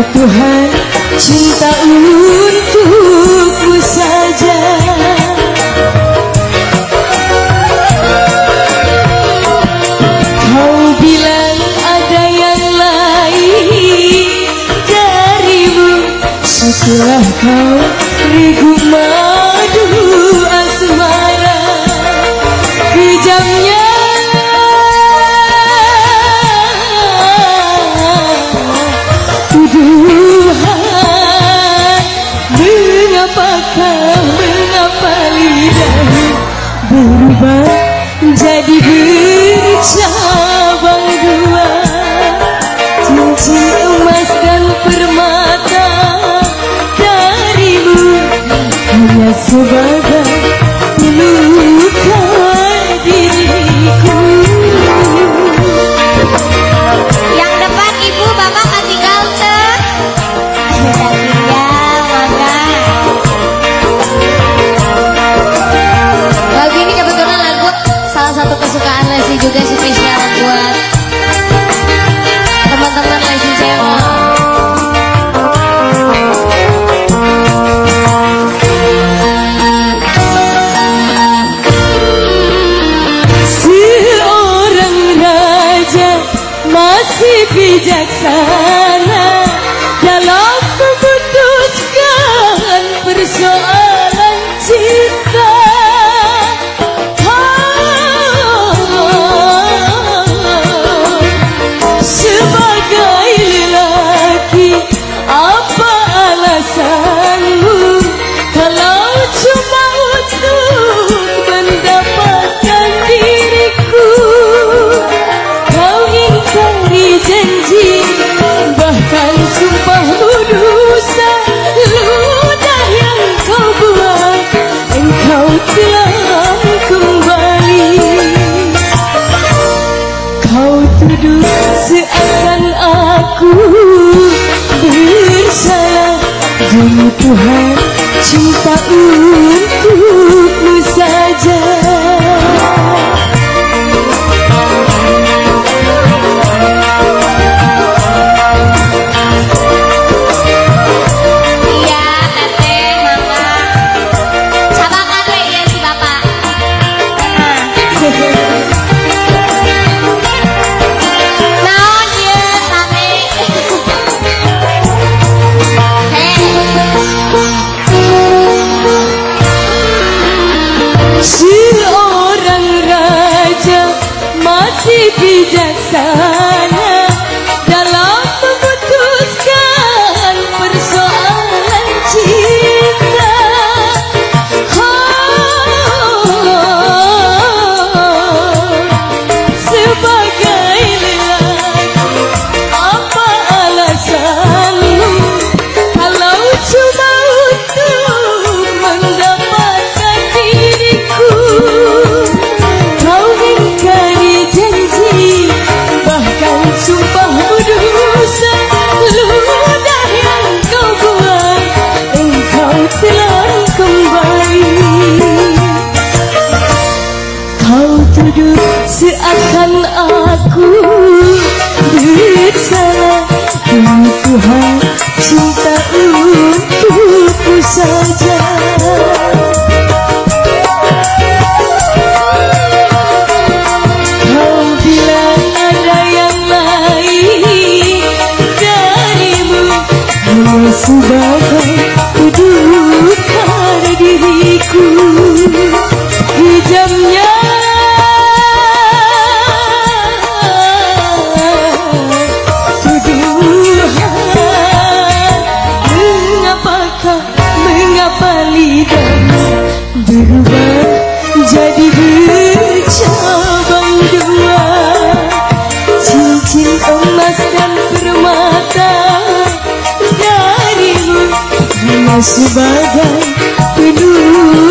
Tuhan cinta untukmu saja. Kau bilang ada yang lain darimu. Setelah kau regu madu asmara Kejamnya Elijah. Juga spesial buat teman-teman Lesti Channel. Seorang raja masih bijaksana dalam memutuskan persoalan seakan aku bersalah. Demi Tuhan cinta untukmu saja Si orang raja masih bijaksana seakan aku bicara Tuhan. Cinta untukku saja. Sebagai penuh